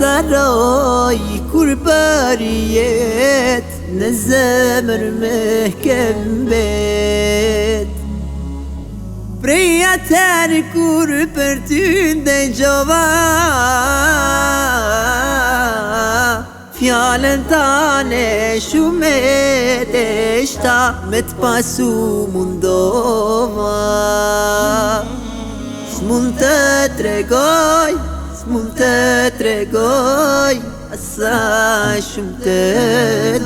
Taroj kur për jet Në zemër me kembet Prej atër kur për ty në gjova Fjallën ta shumë e të shta Me të pasu mundova Shë mund të tregoj mund të tregoj Asa shumë të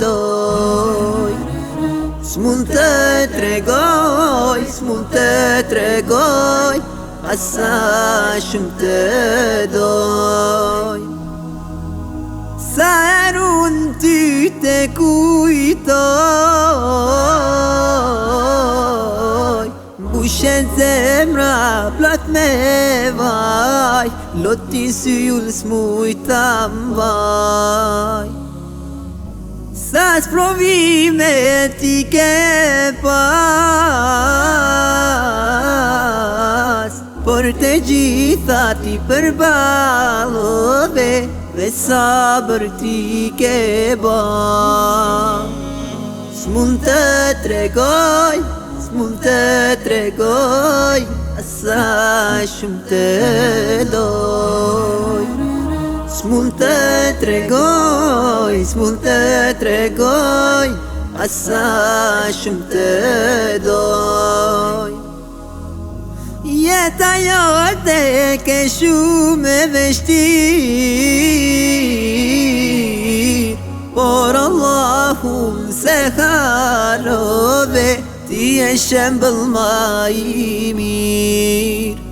doj S'mund të tregoj S'mund të tregoj Asa shumë të doj Sa erun ty te kujtoj Bushen zemra plat me vaj Loti syullës mu i tam vaj Sa shprovime ti ke pas Por te gjitha ti për balove Dhe sabër ti ke bë Shmuntë të tregoj Shmuntë të tregoj Asa shumë të doj S'mun të tregoj, s'mun të tregoj Asa shumë të doj Jeta jote të ke shumë e veshti Por Allahum se harove Ti e shembël ma i mirë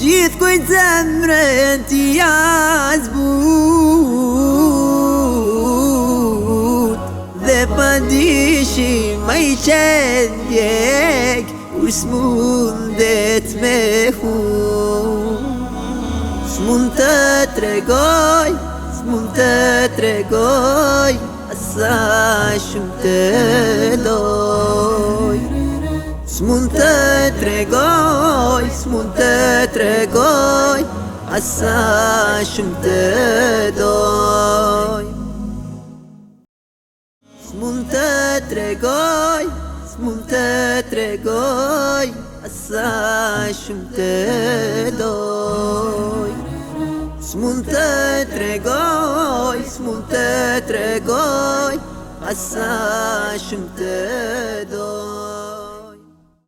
gjithë kuj zemre ti azbut Dhe pa dishi ma i qenë djek U s'mundet me hu S'mund të tregoj, s'mund të tregoj Asa shumë të doj Smunte tregoj, smunte tregoj, asa shumë të doj S'mun të tregoj, s'mun tregoj, asa shumë të doj S'mun të tregoj, s'mun tregoj, asa shumë të doj